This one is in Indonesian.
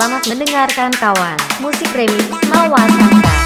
Selamat mendengarkan kawan. Musik remix Mawasangka.